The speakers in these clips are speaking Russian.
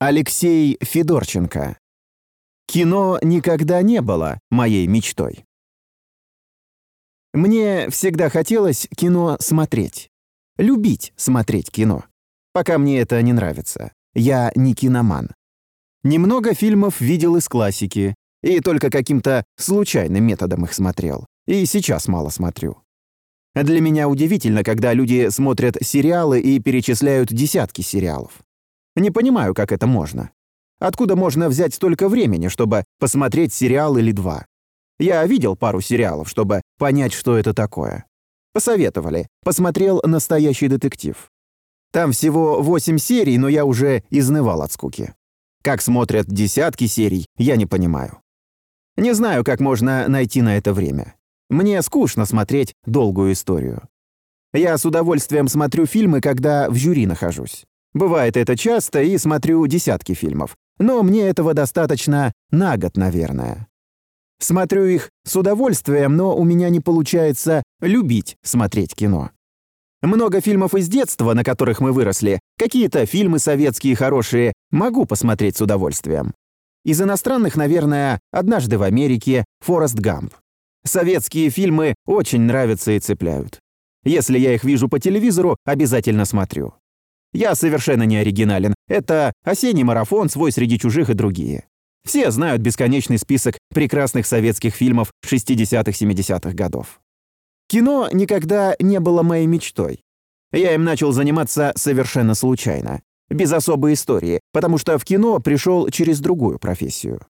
Алексей Федорченко. Кино никогда не было моей мечтой. Мне всегда хотелось кино смотреть. Любить смотреть кино. Пока мне это не нравится. Я не киноман. Немного фильмов видел из классики, и только каким-то случайным методом их смотрел. И сейчас мало смотрю. Для меня удивительно, когда люди смотрят сериалы и перечисляют десятки сериалов. Не понимаю, как это можно. Откуда можно взять столько времени, чтобы посмотреть сериал или два? Я видел пару сериалов, чтобы понять, что это такое. Посоветовали. Посмотрел «Настоящий детектив». Там всего восемь серий, но я уже изнывал от скуки. Как смотрят десятки серий, я не понимаю. Не знаю, как можно найти на это время. Мне скучно смотреть долгую историю. Я с удовольствием смотрю фильмы, когда в жюри нахожусь. Бывает это часто и смотрю десятки фильмов. Но мне этого достаточно на год, наверное. Смотрю их с удовольствием, но у меня не получается любить смотреть кино. Много фильмов из детства, на которых мы выросли, какие-то фильмы советские хорошие, могу посмотреть с удовольствием. Из иностранных, наверное, «Однажды в Америке», «Форест Гамп». Советские фильмы очень нравятся и цепляют. Если я их вижу по телевизору, обязательно смотрю. Я совершенно не оригинален. Это «Осенний марафон», «Свой среди чужих» и другие. Все знают бесконечный список прекрасных советских фильмов 60-70-х годов. Кино никогда не было моей мечтой. Я им начал заниматься совершенно случайно, без особой истории, потому что в кино пришел через другую профессию.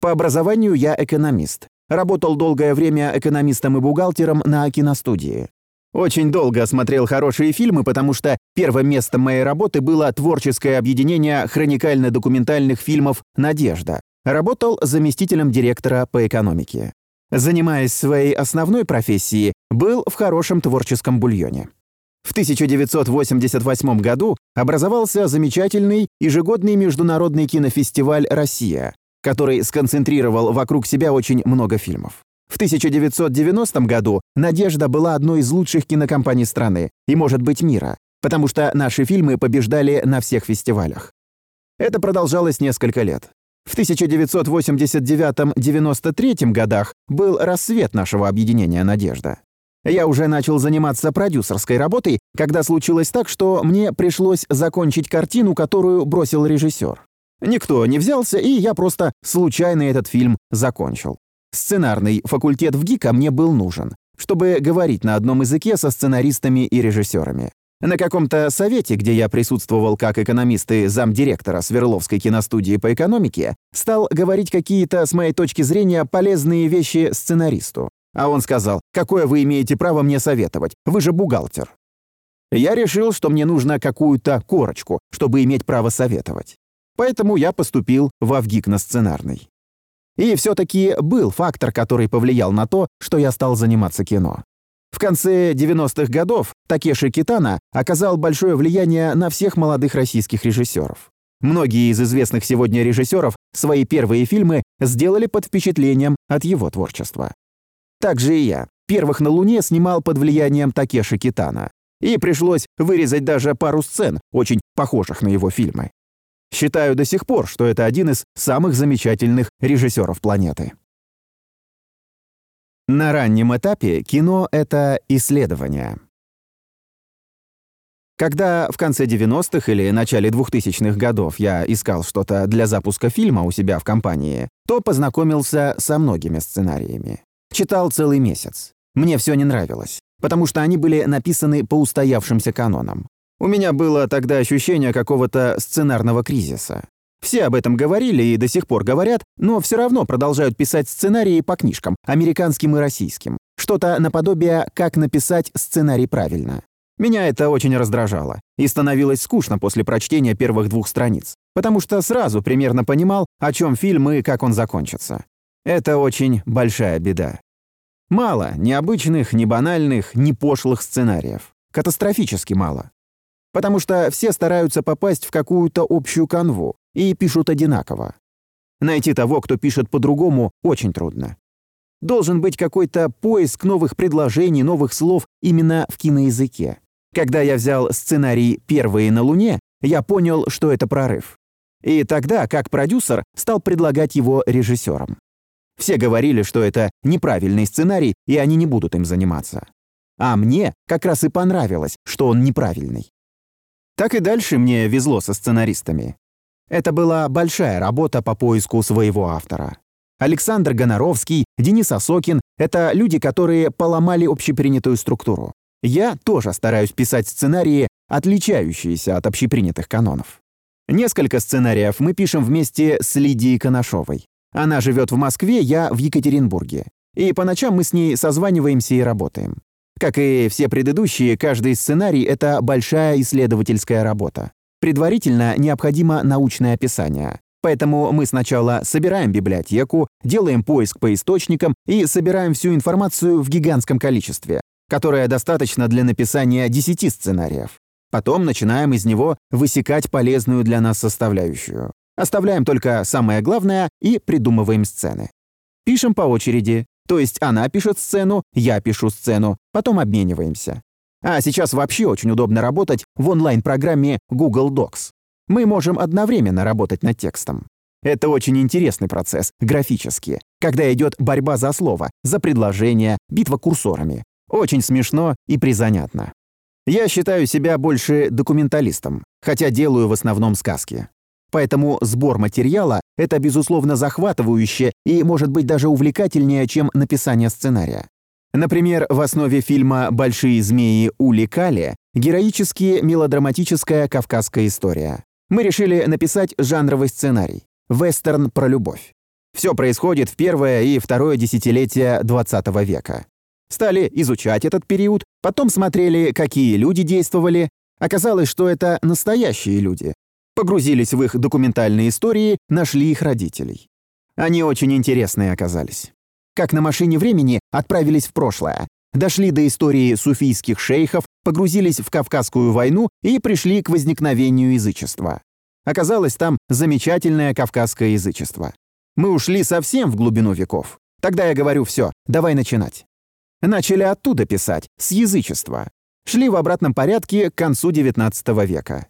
По образованию я экономист. Работал долгое время экономистом и бухгалтером на киностудии. Очень долго смотрел хорошие фильмы, потому что первым местом моей работы было творческое объединение хроникально-документальных фильмов «Надежда». Работал заместителем директора по экономике. Занимаясь своей основной профессией, был в хорошем творческом бульоне. В 1988 году образовался замечательный ежегодный международный кинофестиваль «Россия», который сконцентрировал вокруг себя очень много фильмов. В 1990 году «Надежда» была одной из лучших кинокомпаний страны и, может быть, мира, потому что наши фильмы побеждали на всех фестивалях. Это продолжалось несколько лет. В 1989-93 годах был рассвет нашего объединения «Надежда». Я уже начал заниматься продюсерской работой, когда случилось так, что мне пришлось закончить картину, которую бросил режиссер. Никто не взялся, и я просто случайно этот фильм закончил. Сценарный факультет в ГИКа мне был нужен, чтобы говорить на одном языке со сценаристами и режиссерами. На каком-то совете, где я присутствовал как экономист и замдиректора Свердловской киностудии по экономике, стал говорить какие-то, с моей точки зрения, полезные вещи сценаристу. А он сказал, какое вы имеете право мне советовать, вы же бухгалтер. Я решил, что мне нужно какую-то корочку, чтобы иметь право советовать. Поэтому я поступил в Авгик на сценарный. И все-таки был фактор, который повлиял на то, что я стал заниматься кино. В конце 90-х годов Такеши Китана оказал большое влияние на всех молодых российских режиссеров. Многие из известных сегодня режиссеров свои первые фильмы сделали под впечатлением от его творчества. Также и я. Первых на Луне снимал под влиянием Такеши Китана. И пришлось вырезать даже пару сцен, очень похожих на его фильмы. Считаю до сих пор, что это один из самых замечательных режиссеров планеты. На раннем этапе кино — это исследование. Когда в конце 90-х или начале 2000-х годов я искал что-то для запуска фильма у себя в компании, то познакомился со многими сценариями. Читал целый месяц. Мне все не нравилось, потому что они были написаны по устоявшимся канонам. У меня было тогда ощущение какого-то сценарного кризиса. Все об этом говорили и до сих пор говорят, но все равно продолжают писать сценарии по книжкам, американским и российским. Что-то наподобие «Как написать сценарий правильно». Меня это очень раздражало, и становилось скучно после прочтения первых двух страниц, потому что сразу примерно понимал, о чем фильм и как он закончится. Это очень большая беда. Мало ни обычных, ни банальных, ни пошлых сценариев. Катастрофически мало потому что все стараются попасть в какую-то общую канву и пишут одинаково. Найти того, кто пишет по-другому, очень трудно. Должен быть какой-то поиск новых предложений, новых слов именно в киноязыке. Когда я взял сценарий «Первые на Луне», я понял, что это прорыв. И тогда, как продюсер, стал предлагать его режиссерам. Все говорили, что это неправильный сценарий, и они не будут им заниматься. А мне как раз и понравилось, что он неправильный. Так и дальше мне везло со сценаристами. Это была большая работа по поиску своего автора. Александр Гоноровский, Денис Осокин — это люди, которые поломали общепринятую структуру. Я тоже стараюсь писать сценарии, отличающиеся от общепринятых канонов. Несколько сценариев мы пишем вместе с Лидией Коношовой. Она живет в Москве, я в Екатеринбурге. И по ночам мы с ней созваниваемся и работаем. Как и все предыдущие, каждый сценарий — это большая исследовательская работа. Предварительно необходимо научное описание. Поэтому мы сначала собираем библиотеку, делаем поиск по источникам и собираем всю информацию в гигантском количестве, которое достаточно для написания 10 сценариев. Потом начинаем из него высекать полезную для нас составляющую. Оставляем только самое главное и придумываем сцены. Пишем по очереди, то есть она пишет сцену, я пишу сцену, потом обмениваемся. А сейчас вообще очень удобно работать в онлайн-программе Google Docs. Мы можем одновременно работать над текстом. Это очень интересный процесс, графически, когда идет борьба за слово, за предложение, битва курсорами. Очень смешно и призанятно. Я считаю себя больше документалистом, хотя делаю в основном сказки. Поэтому сбор материала — это, безусловно, захватывающе и, может быть, даже увлекательнее, чем написание сценария. Например, в основе фильма «Большие змеи» Ули Кали героически мелодраматическая кавказская история. Мы решили написать жанровый сценарий — вестерн про любовь. Все происходит в первое и второе десятилетие 20 века. Стали изучать этот период, потом смотрели, какие люди действовали. Оказалось, что это настоящие люди. Погрузились в их документальные истории, нашли их родителей. Они очень интересные оказались. Как на машине времени отправились в прошлое, дошли до истории суфийских шейхов, погрузились в Кавказскую войну и пришли к возникновению язычества. Оказалось там замечательное кавказское язычество. Мы ушли совсем в глубину веков. Тогда я говорю, все, давай начинать. Начали оттуда писать, с язычества. Шли в обратном порядке к концу XIX века.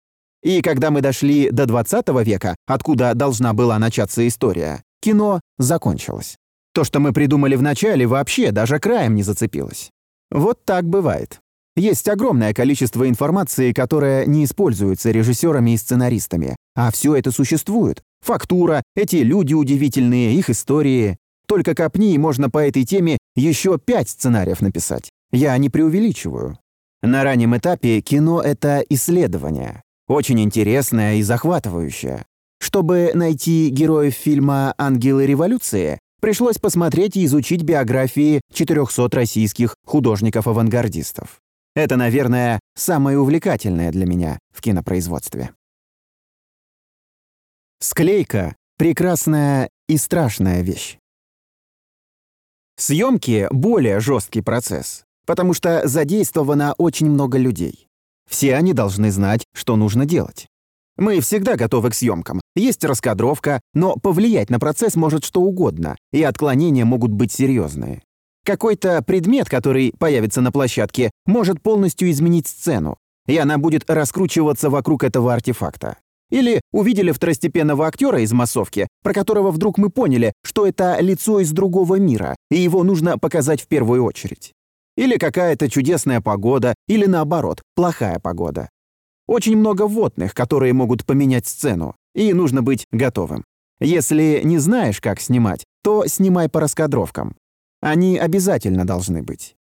И когда мы дошли до XX века, откуда должна была начаться история, кино закончилось. То, что мы придумали в начале, вообще даже краем не зацепилось. Вот так бывает. Есть огромное количество информации, которая не используется режиссерами и сценаристами, а все это существует. Фактура, эти люди удивительные, их истории. Только копни, и можно по этой теме еще пять сценариев написать. Я не преувеличиваю. На раннем этапе кино — это исследование. Очень интересное и захватывающее. Чтобы найти героев фильма «Ангелы революции», пришлось посмотреть и изучить биографии 400 российских художников-авангардистов. Это, наверное, самое увлекательное для меня в кинопроизводстве. Склейка — прекрасная и страшная вещь. Съемки — более жесткий процесс, потому что задействовано очень много людей. Все они должны знать, что нужно делать. Мы всегда готовы к съемкам. Есть раскадровка, но повлиять на процесс может что угодно, и отклонения могут быть серьезные. Какой-то предмет, который появится на площадке, может полностью изменить сцену, и она будет раскручиваться вокруг этого артефакта. Или увидели второстепенного актера из массовки, про которого вдруг мы поняли, что это лицо из другого мира, и его нужно показать в первую очередь. Или какая-то чудесная погода, или наоборот, плохая погода. Очень много вводных, которые могут поменять сцену, и нужно быть готовым. Если не знаешь, как снимать, то снимай по раскадровкам. Они обязательно должны быть.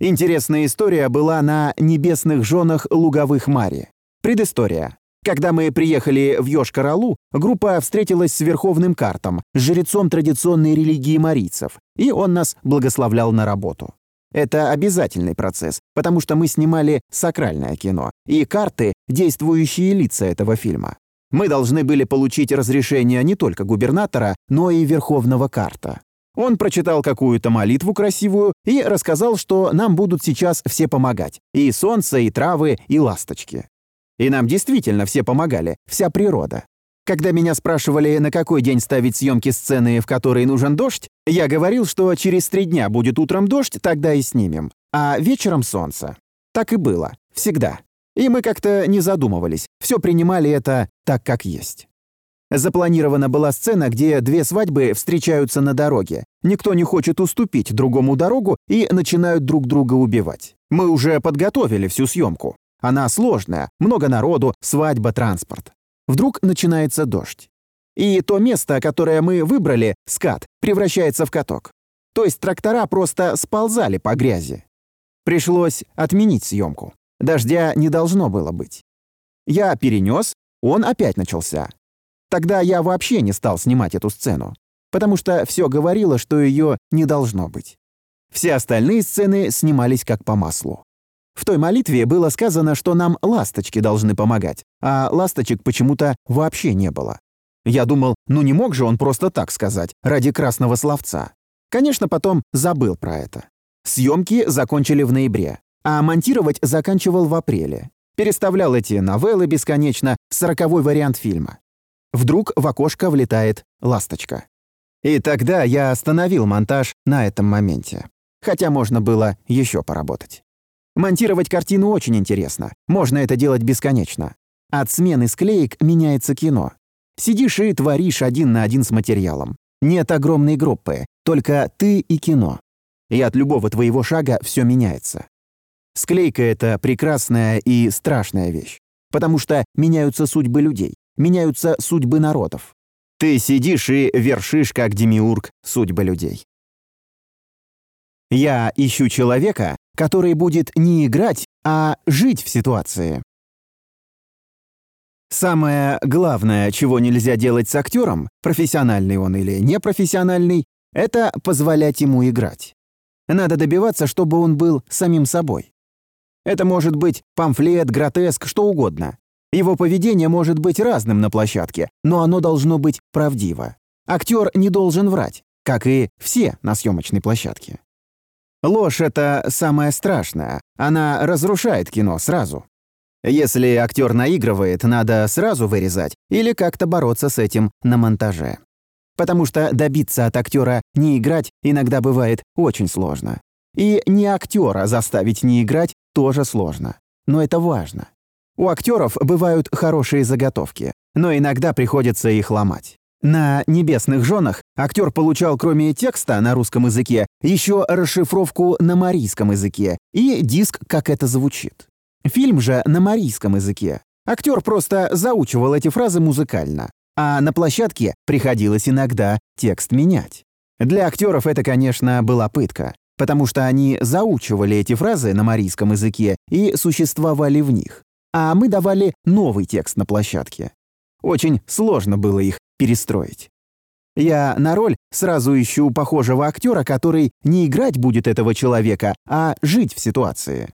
Интересная история была на «Небесных женах луговых Мари». Предыстория. Когда мы приехали в Йошкар-Олу, группа встретилась с Верховным Картом, жрецом традиционной религии марийцев, и он нас благословлял на работу. Это обязательный процесс, потому что мы снимали сакральное кино, и карты — действующие лица этого фильма. Мы должны были получить разрешение не только губернатора, но и Верховного Карта. Он прочитал какую-то молитву красивую и рассказал, что нам будут сейчас все помогать. И солнце, и травы, и ласточки. И нам действительно все помогали, вся природа. Когда меня спрашивали, на какой день ставить съемки сцены, в которой нужен дождь, я говорил, что через три дня будет утром дождь, тогда и снимем. А вечером солнце. Так и было. Всегда. И мы как-то не задумывались. Все принимали это так, как есть. Запланирована была сцена, где две свадьбы встречаются на дороге. Никто не хочет уступить другому дорогу и начинают друг друга убивать. Мы уже подготовили всю съемку. Она сложная, много народу, свадьба, транспорт. Вдруг начинается дождь. И то место, которое мы выбрали, скат, превращается в каток. То есть трактора просто сползали по грязи. Пришлось отменить съемку. Дождя не должно было быть. Я перенес, он опять начался. Тогда я вообще не стал снимать эту сцену, потому что все говорило, что ее не должно быть. Все остальные сцены снимались как по маслу. В той молитве было сказано, что нам ласточки должны помогать, а ласточек почему-то вообще не было. Я думал, ну не мог же он просто так сказать, ради красного словца. Конечно, потом забыл про это. Съемки закончили в ноябре, а монтировать заканчивал в апреле. Переставлял эти новеллы бесконечно, сороковой вариант фильма. Вдруг в окошко влетает ласточка. И тогда я остановил монтаж на этом моменте. Хотя можно было еще поработать. Монтировать картину очень интересно. Можно это делать бесконечно. От смены склеек меняется кино. Сидишь и творишь один на один с материалом. Нет огромной группы, только ты и кино. И от любого твоего шага все меняется. Склейка — это прекрасная и страшная вещь, потому что меняются судьбы людей, меняются судьбы народов. Ты сидишь и вершишь, как демиург, судьбы людей. Я ищу человека, который будет не играть, а жить в ситуации. Самое главное, чего нельзя делать с актером, профессиональный он или непрофессиональный, это позволять ему играть. Надо добиваться, чтобы он был самим собой. Это может быть памфлет, гротеск, что угодно. Его поведение может быть разным на площадке, но оно должно быть правдиво. Актер не должен врать, как и все на съемочной площадке. Ложь — это самое страшное. Она разрушает кино сразу. Если актер наигрывает, надо сразу вырезать или как-то бороться с этим на монтаже. Потому что добиться от актера не играть иногда бывает очень сложно. И не актера заставить не играть тоже сложно. Но это важно. У актеров бывают хорошие заготовки, но иногда приходится их ломать. На «Небесных женах» актер получал кроме текста на русском языке еще расшифровку на марийском языке и диск «Как это звучит». Фильм же на марийском языке. Актер просто заучивал эти фразы музыкально, а на площадке приходилось иногда текст менять. Для актеров это, конечно, была пытка, потому что они заучивали эти фразы на марийском языке и существовали в них, а мы давали новый текст на площадке. Очень сложно было их перестроить. Я на роль сразу ищу похожего актера, который не играть будет этого человека, а жить в ситуации.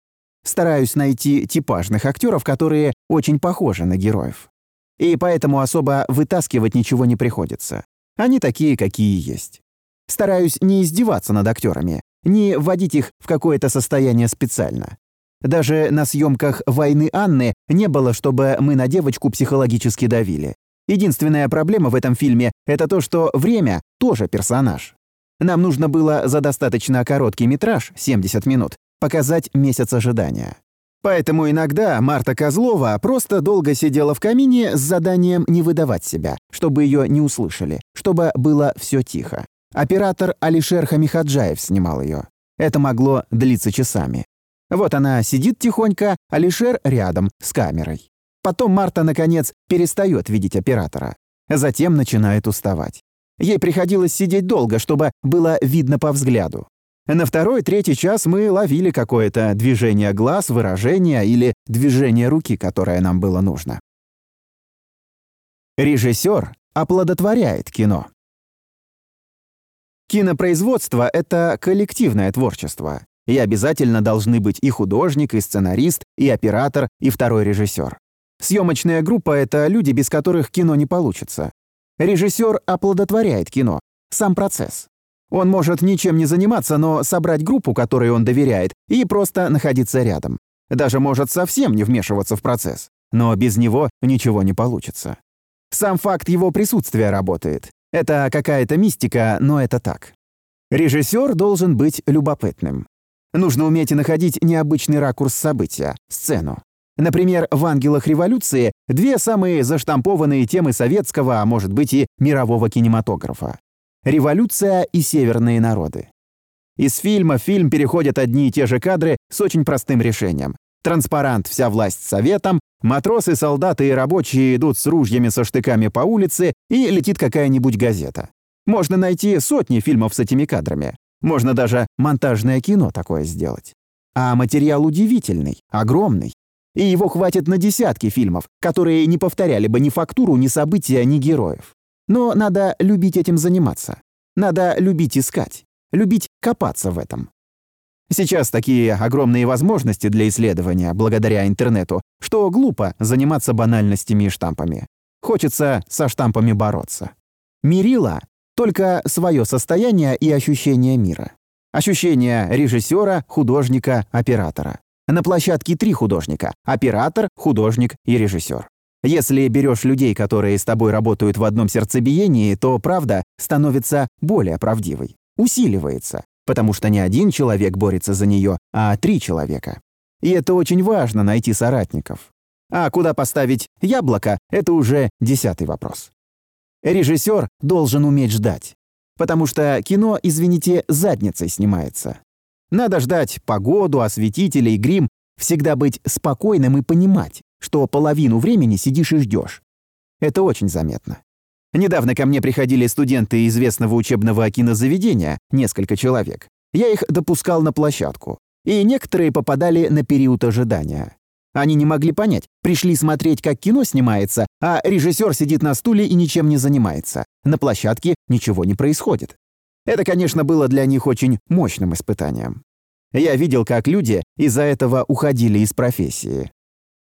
Стараюсь найти типажных актеров, которые очень похожи на героев. И поэтому особо вытаскивать ничего не приходится. Они такие, какие есть. Стараюсь не издеваться над актерами, не вводить их в какое-то состояние специально. Даже на съемках «Войны Анны» не было, чтобы мы на девочку психологически давили. Единственная проблема в этом фильме — это то, что время тоже персонаж. Нам нужно было за достаточно короткий метраж, 70 минут, показать месяц ожидания. Поэтому иногда Марта Козлова просто долго сидела в камине с заданием не выдавать себя, чтобы ее не услышали, чтобы было все тихо. Оператор Алишер Хамихаджаев снимал ее. Это могло длиться часами. Вот она сидит тихонько, Алишер рядом, с камерой. Потом Марта, наконец, перестает видеть оператора. Затем начинает уставать. Ей приходилось сидеть долго, чтобы было видно по взгляду. На второй-третий час мы ловили какое-то движение глаз, выражение или движение руки, которое нам было нужно. Режиссер оплодотворяет кино. Кинопроизводство — это коллективное творчество, и обязательно должны быть и художник, и сценарист, и оператор, и второй режиссер. Съемочная группа — это люди, без которых кино не получится. Режиссер оплодотворяет кино, сам процесс. Он может ничем не заниматься, но собрать группу, которой он доверяет, и просто находиться рядом. Даже может совсем не вмешиваться в процесс. Но без него ничего не получится. Сам факт его присутствия работает. Это какая-то мистика, но это так. Режиссер должен быть любопытным. Нужно уметь находить необычный ракурс события, сцену. Например, в «Ангелах революции» две самые заштампованные темы советского, а может быть и мирового кинематографа. Революция и северные народы. Из фильма в фильм переходят одни и те же кадры с очень простым решением. Транспарант «Вся власть советом», матросы, солдаты и рабочие идут с ружьями со штыками по улице, и летит какая-нибудь газета. Можно найти сотни фильмов с этими кадрами. Можно даже монтажное кино такое сделать. А материал удивительный, огромный. И его хватит на десятки фильмов, которые не повторяли бы ни фактуру, ни события, ни героев. Но надо любить этим заниматься. Надо любить искать. Любить копаться в этом. Сейчас такие огромные возможности для исследования благодаря интернету, что глупо заниматься банальностями и штампами. Хочется со штампами бороться. Мерила — только свое состояние и ощущение мира. Ощущение режиссера, художника, оператора. На площадке три художника — оператор, художник и режиссер. Если берешь людей, которые с тобой работают в одном сердцебиении, то правда становится более правдивой, усиливается, потому что не один человек борется за нее, а три человека. И это очень важно найти соратников. А куда поставить яблоко — это уже десятый вопрос. Режиссер должен уметь ждать, потому что кино, извините, задницей снимается. Надо ждать погоду, осветителей, грим, всегда быть спокойным и понимать, что половину времени сидишь и ждешь. Это очень заметно. Недавно ко мне приходили студенты известного учебного кинозаведения, несколько человек. Я их допускал на площадку. И некоторые попадали на период ожидания. Они не могли понять, пришли смотреть, как кино снимается, а режиссер сидит на стуле и ничем не занимается. На площадке ничего не происходит. Это, конечно, было для них очень мощным испытанием. Я видел, как люди из-за этого уходили из профессии.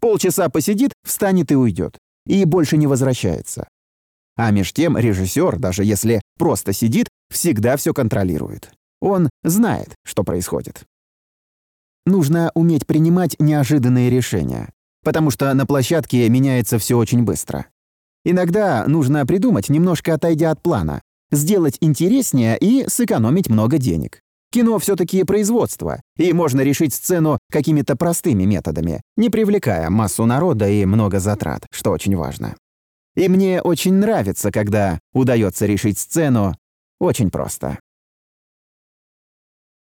Полчаса посидит, встанет и уйдет. И больше не возвращается. А меж тем режиссер, даже если просто сидит, всегда все контролирует. Он знает, что происходит. Нужно уметь принимать неожиданные решения, потому что на площадке меняется все очень быстро. Иногда нужно придумать, немножко отойдя от плана, сделать интереснее и сэкономить много денег. Кино все-таки производство, и можно решить сцену какими-то простыми методами, не привлекая массу народа и много затрат, что очень важно. И мне очень нравится, когда удается решить сцену очень просто.